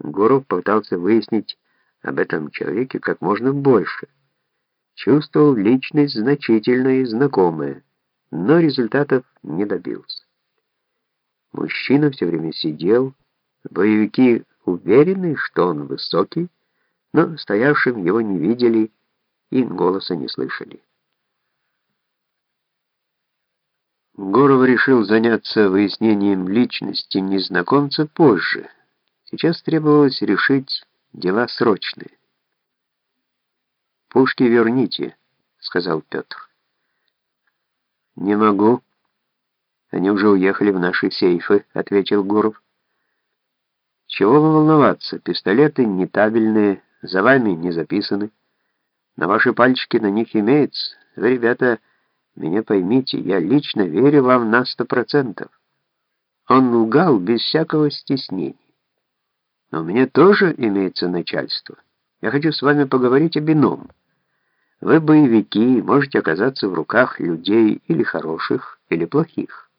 Гуров пытался выяснить об этом человеке как можно больше. Чувствовал личность значительная и знакомая, но результатов не добился. Мужчина все время сидел, боевики уверены, что он высокий, но стоявшим его не видели и голоса не слышали. Гуров решил заняться выяснением личности незнакомца позже. Сейчас требовалось решить дела срочные. «Пушки верните», — сказал Петр. «Не могу. Они уже уехали в наши сейфы», — ответил Гуров. «Чего вы волноваться? Пистолеты не табельные, за вами не записаны. На ваши пальчики на них имеется. Вы, ребята, меня поймите, я лично верю вам на сто процентов. Он лгал без всякого стеснения. Но у меня тоже имеется начальство. Я хочу с вами поговорить об ином. Вы боевики, можете оказаться в руках людей или хороших, или плохих.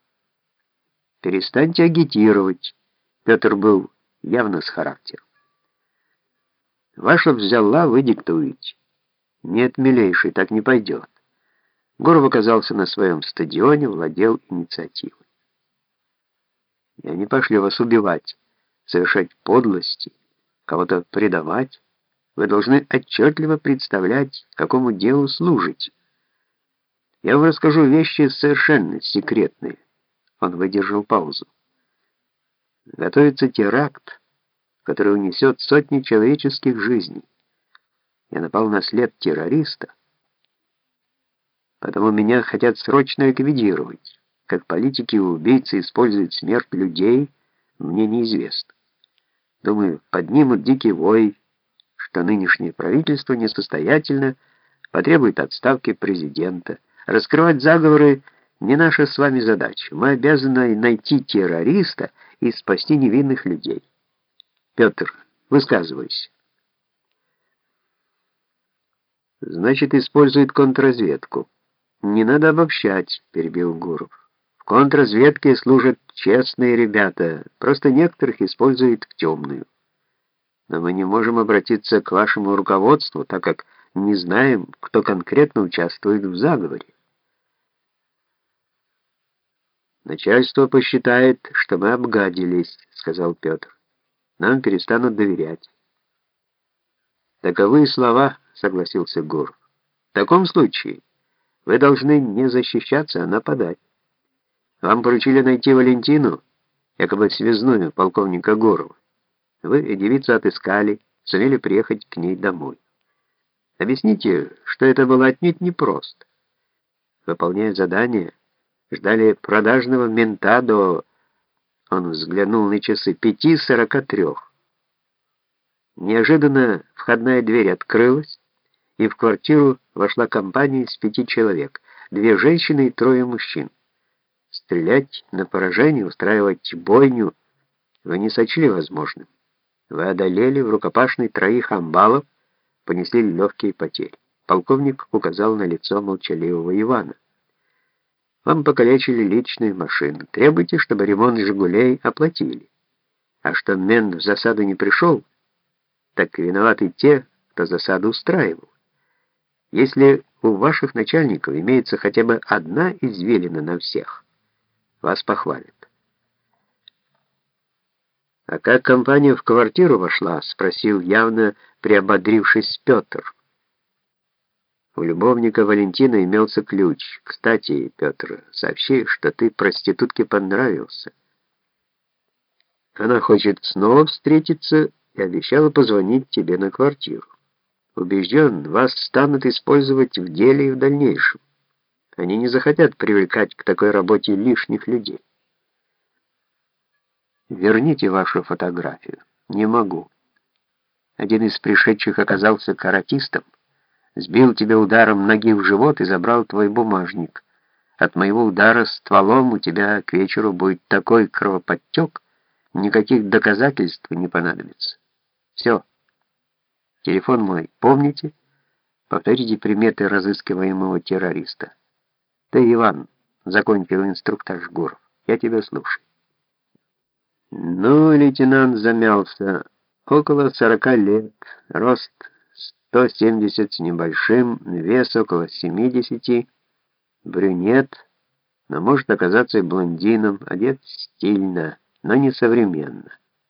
Перестаньте агитировать. Петр был явно с характером. Ваша взяла, вы диктуете. Нет, милейший, так не пойдет. Гуров оказался на своем стадионе, владел инициативой. Я не пошлю вас убивать, совершать подлости, кого-то предавать. Вы должны отчетливо представлять, какому делу служите. Я вам расскажу вещи совершенно секретные. Он выдержал паузу. Готовится теракт, который унесет сотни человеческих жизней. Я напал на след террориста, Потому меня хотят срочно ликвидировать. Как политики и убийцы используют смерть людей, мне неизвестно. Думаю, поднимут дикий вой, что нынешнее правительство несостоятельно, потребует отставки президента. Раскрывать заговоры не наша с вами задача. Мы обязаны найти террориста и спасти невинных людей. Петр, высказывайся. Значит, использует контрразведку. «Не надо обобщать», — перебил Гуров. «В контрразведке служат честные ребята, просто некоторых используют в темную. Но мы не можем обратиться к вашему руководству, так как не знаем, кто конкретно участвует в заговоре. «Начальство посчитает, что мы обгадились», — сказал Петр. «Нам перестанут доверять». «Таковы слова», — согласился Гуров. «В таком случае...» Вы должны не защищаться, а нападать. Вам поручили найти Валентину, якобы связную полковника Горова. Вы девицу отыскали, сумели приехать к ней домой. Объясните, что это было отнюдь непросто. Выполняя задание, ждали продажного мента до... Он взглянул на часы пяти сорока трех. Неожиданно входная дверь открылась, и в квартиру вошла компания из пяти человек, две женщины и трое мужчин. Стрелять на поражение, устраивать бойню вы не сочли возможным. Вы одолели в рукопашной троих амбалов, понесли легкие потери. Полковник указал на лицо молчаливого Ивана. Вам покалечили личную машину. Требуйте, чтобы ремонт «Жигулей» оплатили. А что мент в засаду не пришел, так виноваты те, кто засаду устраивал. Если у ваших начальников имеется хотя бы одна извилина на всех, вас похвалят. «А как компания в квартиру вошла?» — спросил явно приободрившись Петр. У любовника Валентина имелся ключ. «Кстати, Петр, сообщи, что ты проститутке понравился. Она хочет снова встретиться и обещала позвонить тебе на квартиру. Убежден, вас станут использовать в деле и в дальнейшем. Они не захотят привлекать к такой работе лишних людей. Верните вашу фотографию. Не могу. Один из пришедших оказался каратистом, сбил тебя ударом ноги в живот и забрал твой бумажник. От моего удара стволом у тебя к вечеру будет такой кровоподтек, никаких доказательств не понадобится. Все. Телефон мой помните? Повторите приметы разыскиваемого террориста. Ты, Иван, закончил инструктор Гуров. Я тебя слушаю. Ну, лейтенант замялся. около 40 лет, рост 170 с небольшим, вес около 70, брюнет, но может оказаться и блондином, одет стильно, но не современно.